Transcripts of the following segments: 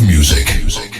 of music.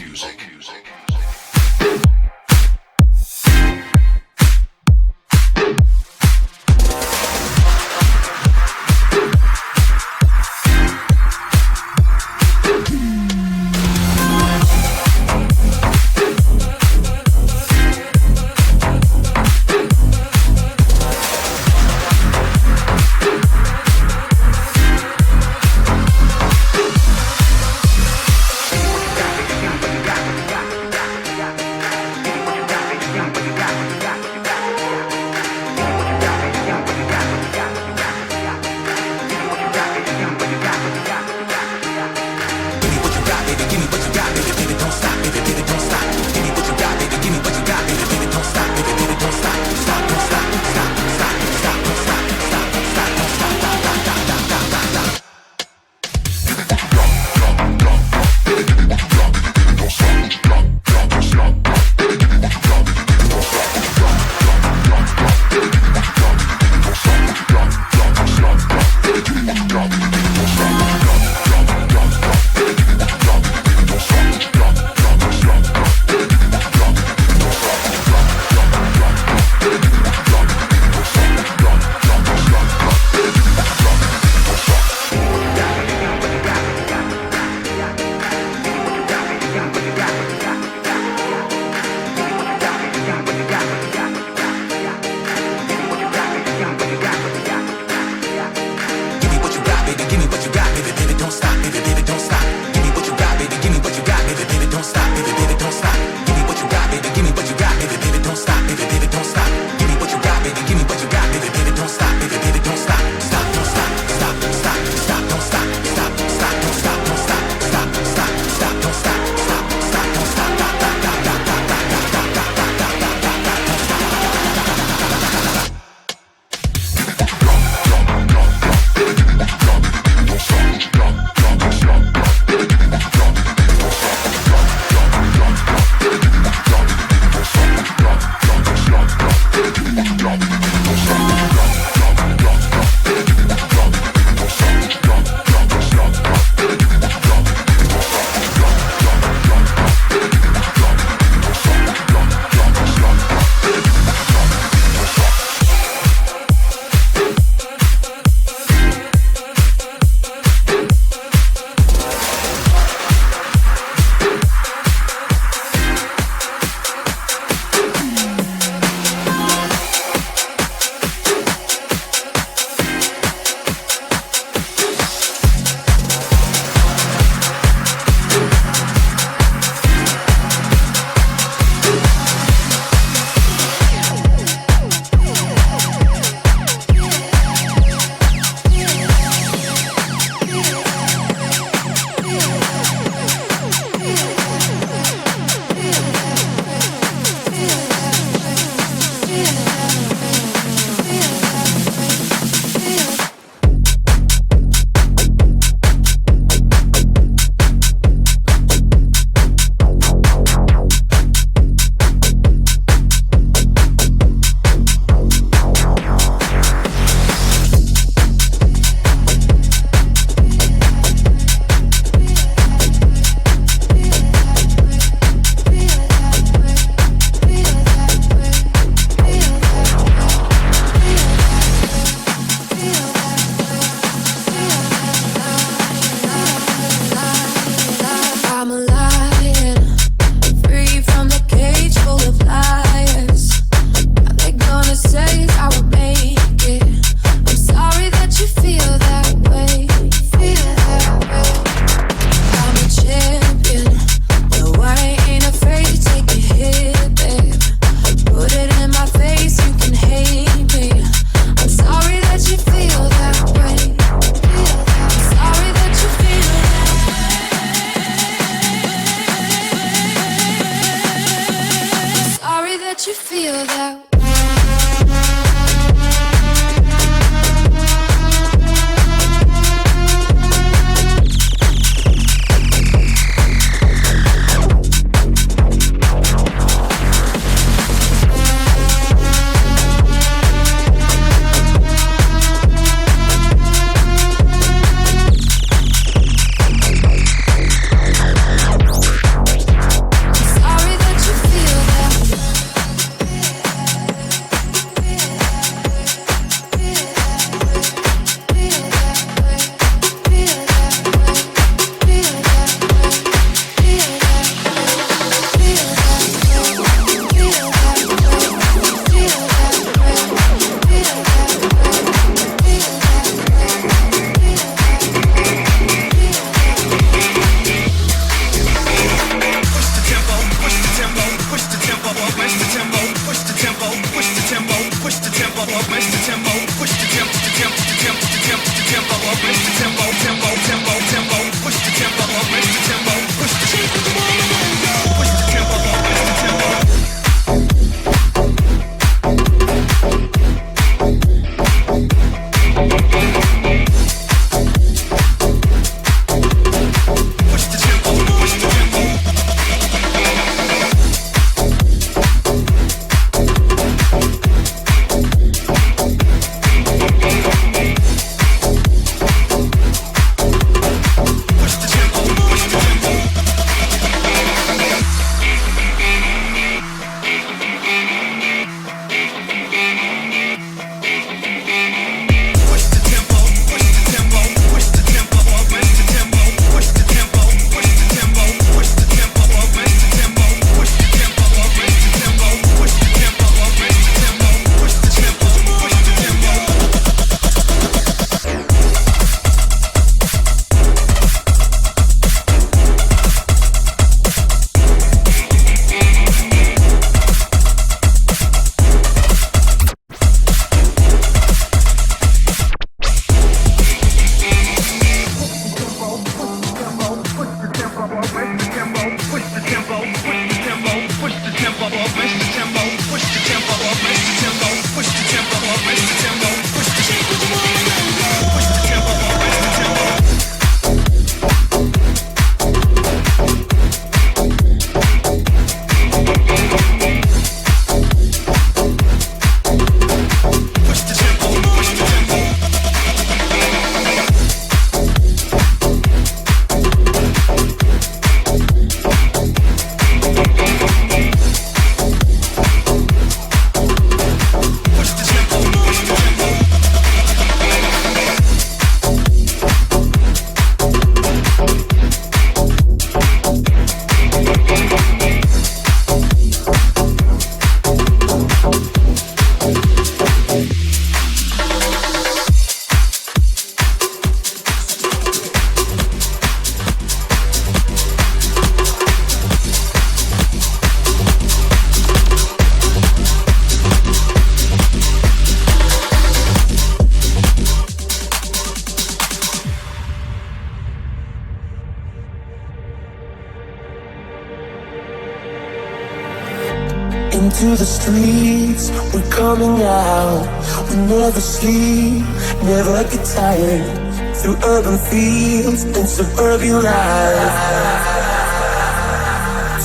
through urban fields and suburban life.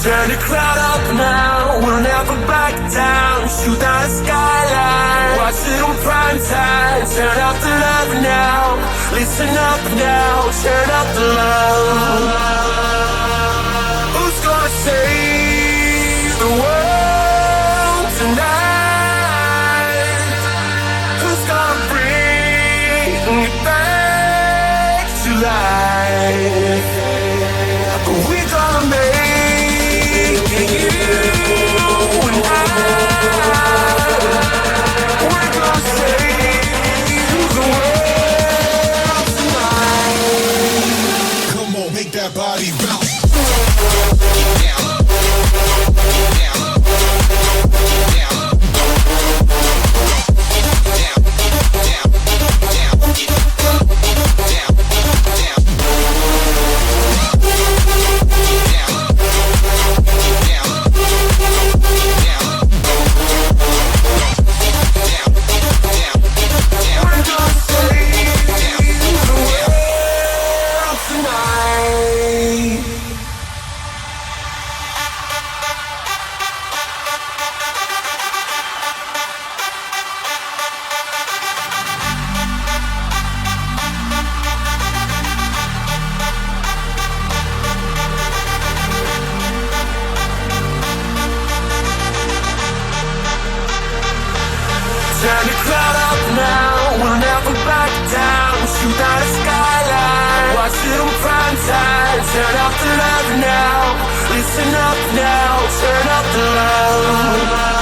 Turn the crowd up now, we'll never back down. Shoot out skyline, watch it on prime time. Turn up the love now, listen up now, turn up the love. listen up now, turn up the loud.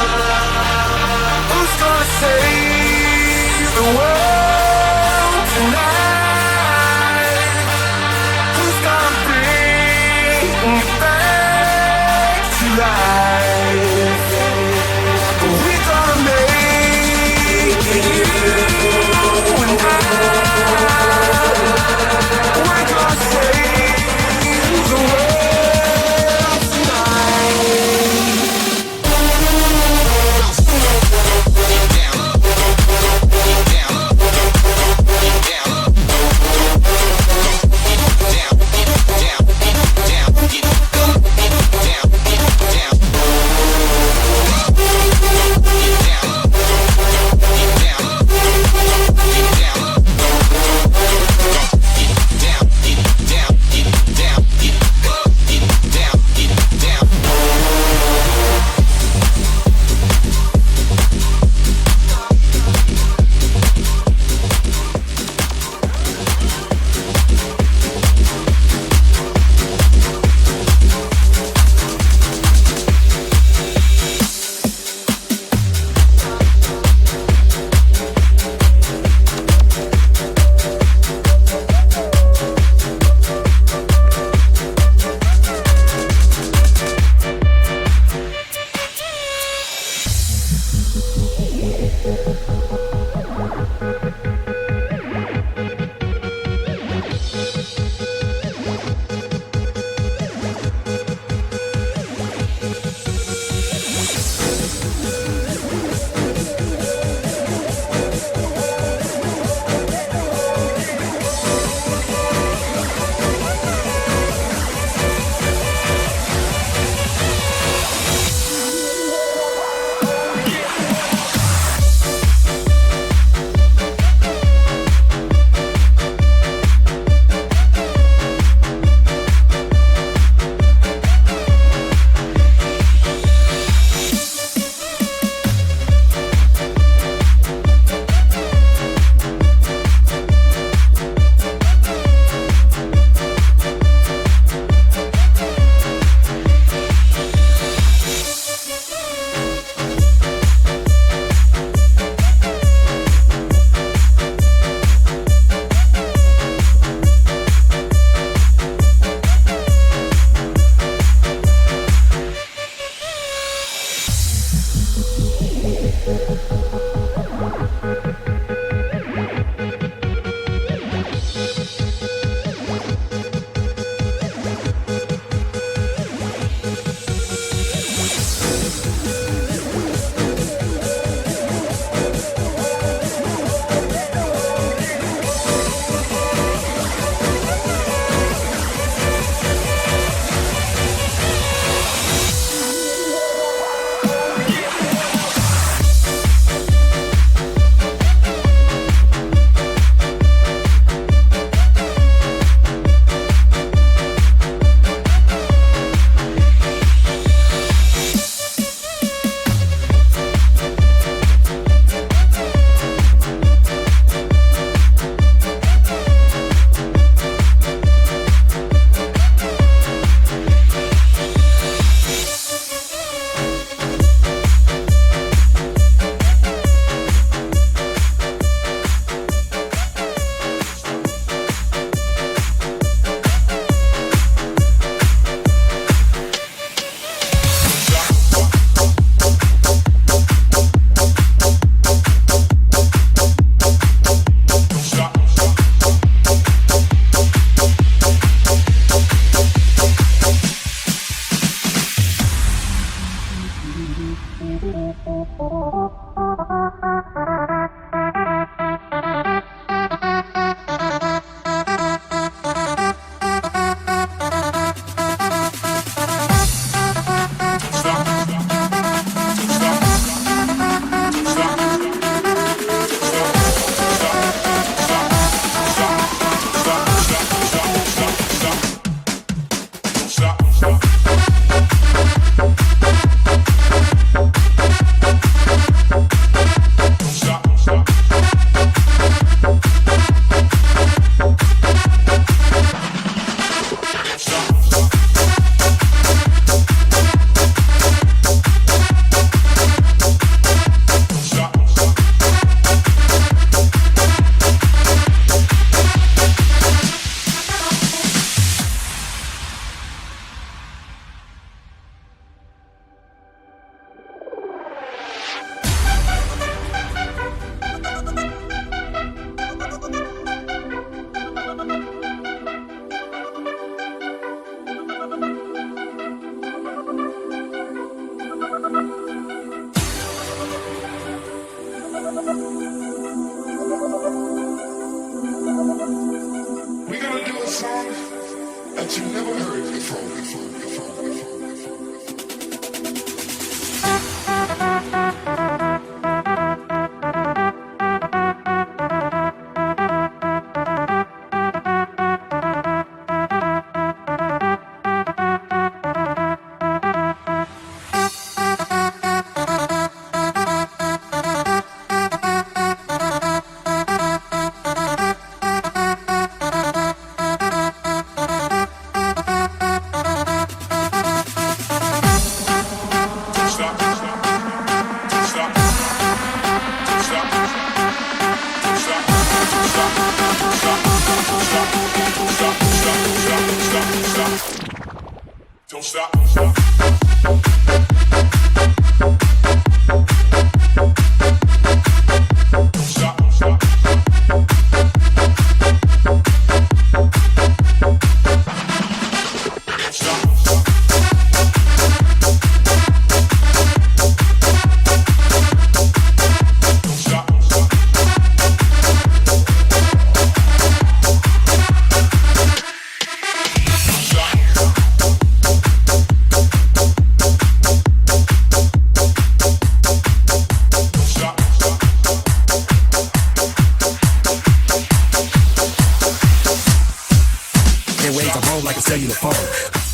like a cellular phone.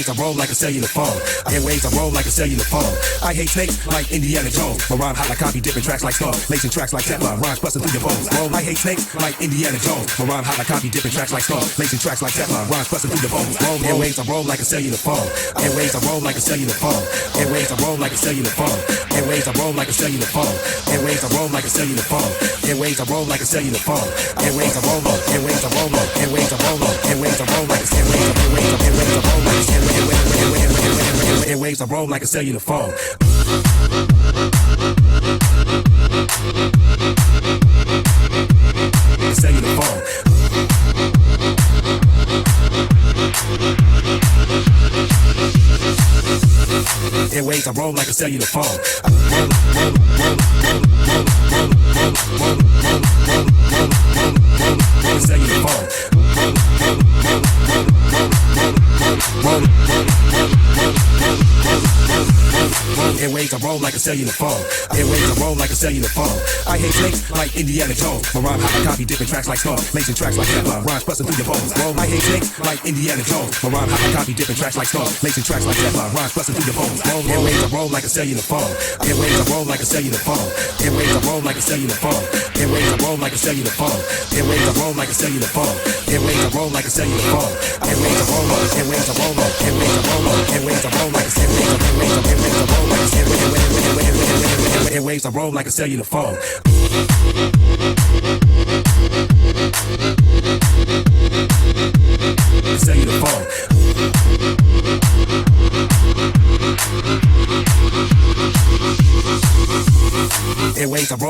Airways, I roll like a cellular phone. I hate ways I roll like a cellular phone. I hate snakes like Indiana Jones. My rhyme hot like copy, dipping tracks like stone. Lacing tracks like Teflon, rhymes busting through your bones. Roll, I hate snakes like Indiana Jones. My rhyme hot like copy, dipping tracks like stone. Lacing tracks like Teflon, rhymes busting through your bones. Roll, airways, I roll like a cellular phone. Airways, I roll like a cellular phone. Airways, I roll like a cellular phone. Airways, I roll like a cellular phone. Airways, I roll like a cellular phone. Airways, I roll like a cellular phone. I roll. Airways, I roll up. Airways, I roll up. Airways, I roll a airways, I roll like a airways, airwaves, I roll like a cellular phone. cellular phone. Airways, I roll like a cellular phone. Cellular phone run, run, run. Airways, I roll like a cellular phone. Airways, I roll like a cellular phone. I hate snakes like Indiana Jones. My rhyme I copy different tracks like stone. Lacing tracks like Teflon, rhymes busting through your bones. Roll, I hate snakes like Indiana Jones. My rhyme I copy different tracks like stone. Lacing tracks like Teflon, rhymes busting through your bones. Roll, airways, I roll like a cellular phone. Airways, I roll like a cellular phone. Airways, I roll like a cellular phone. Airways, I roll like a cellular phone. Airways, I roll like a cellular phone. Airways, I roll like a cellular phone. Airways, I roll up. Airways, I roll up. Airways, I roll up. Airways, I roll like a cellular phone. Airwaves, I roll like a cellular phone. Cellular phone. Airways, I roll like a cellular phone. Roll, roll, roll, roll, roll, roll, roll, roll, roll, roll, roll, roll,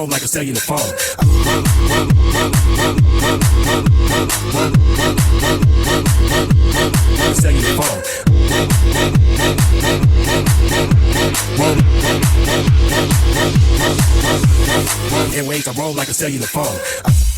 roll, roll, cellular phone. Roll, roll, roll, roll, roll, roll, roll, roll, roll, roll, roll, roll, roll, Airways, I roll like a cellular phone. Roll,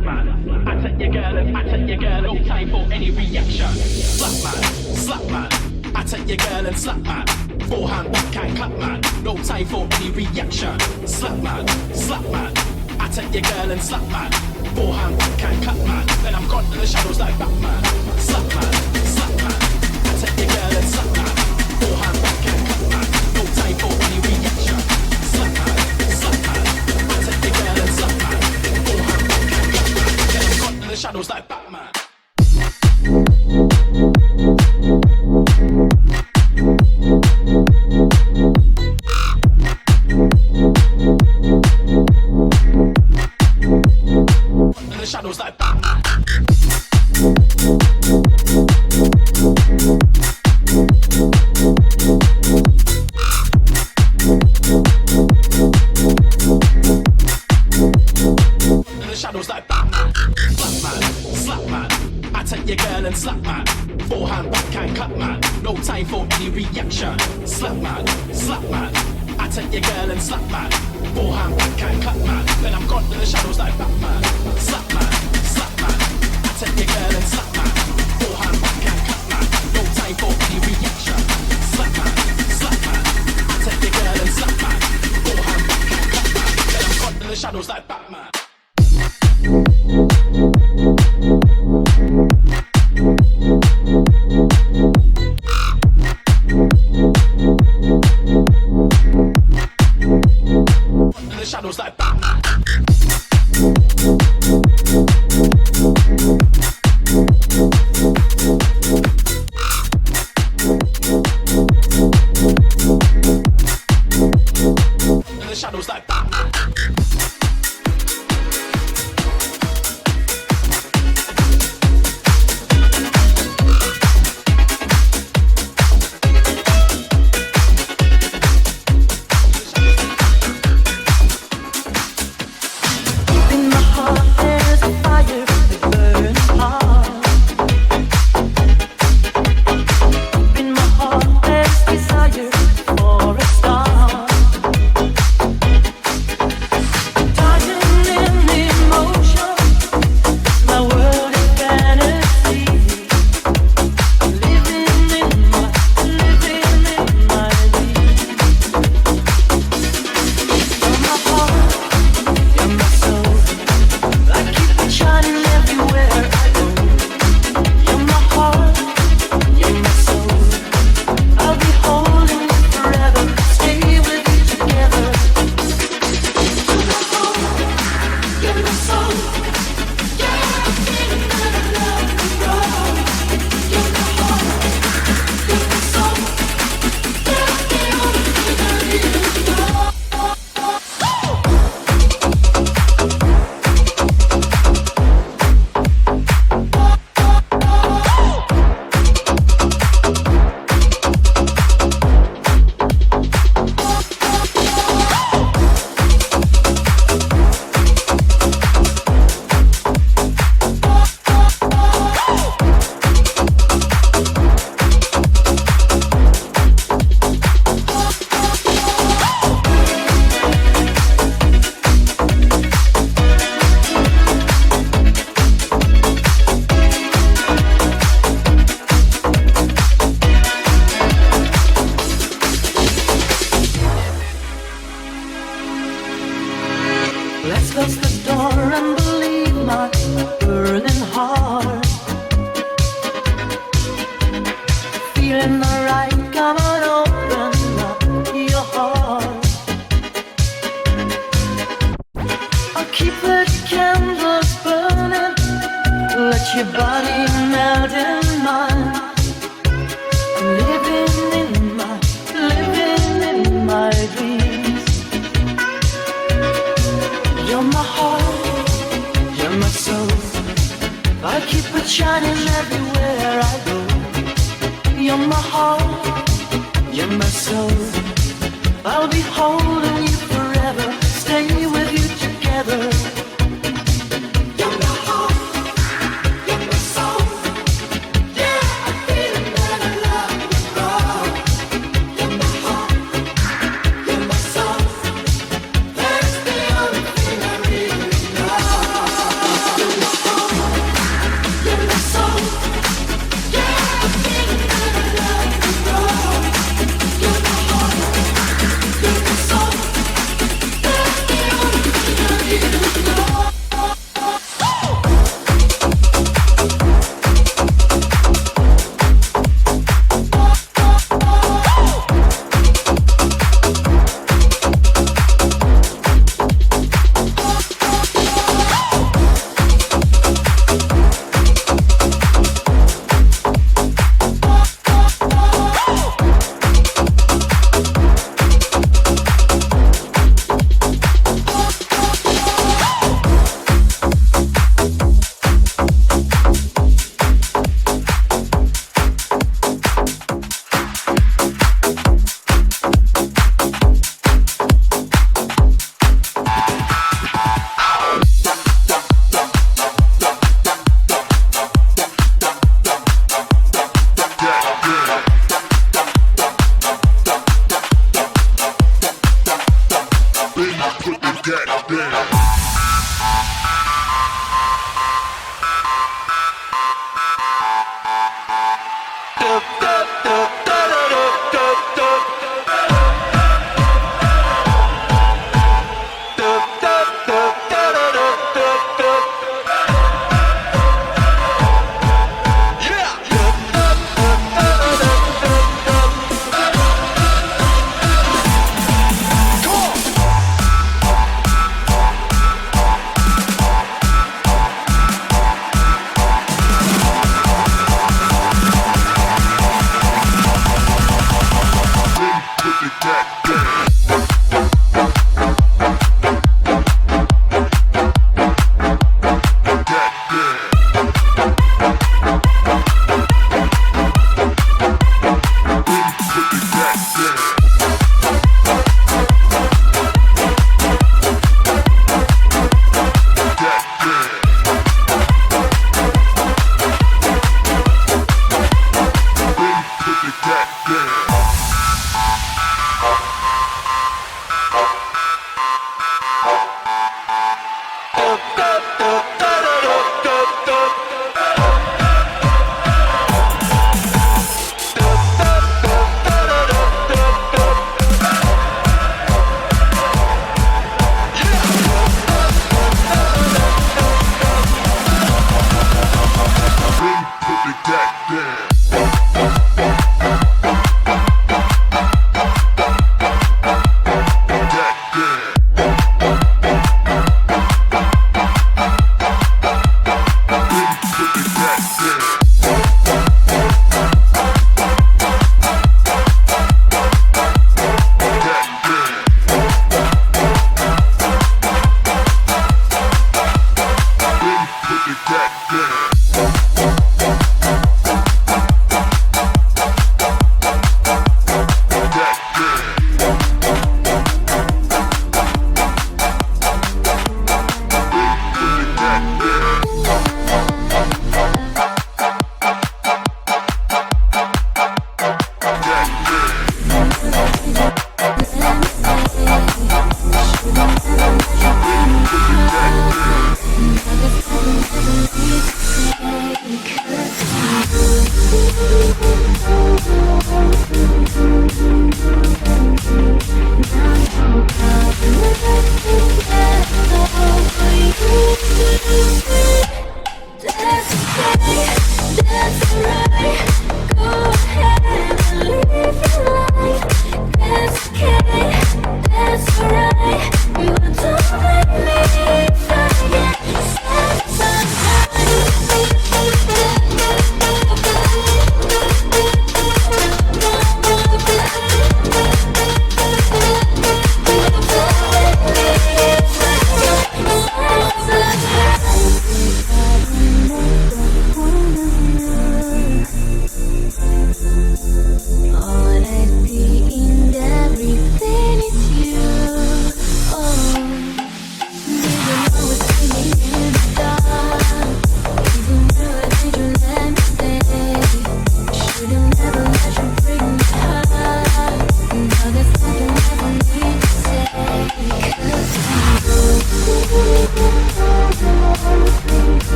black man. I take your girl and I take your girl, no time for any reaction. Slap man, slap man. I take your girl and slap man. Forehand, backhand, clap man. No time for any reaction. Slap man, slap man. I take your girl and slap man. Forehand, backhand, clap man. Then I'm caught in the shadows like Batman. Slap man, slap man. I take your girl and slap man. Forehand. shadows like back.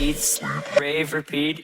Eat, sleep, rave, repeat.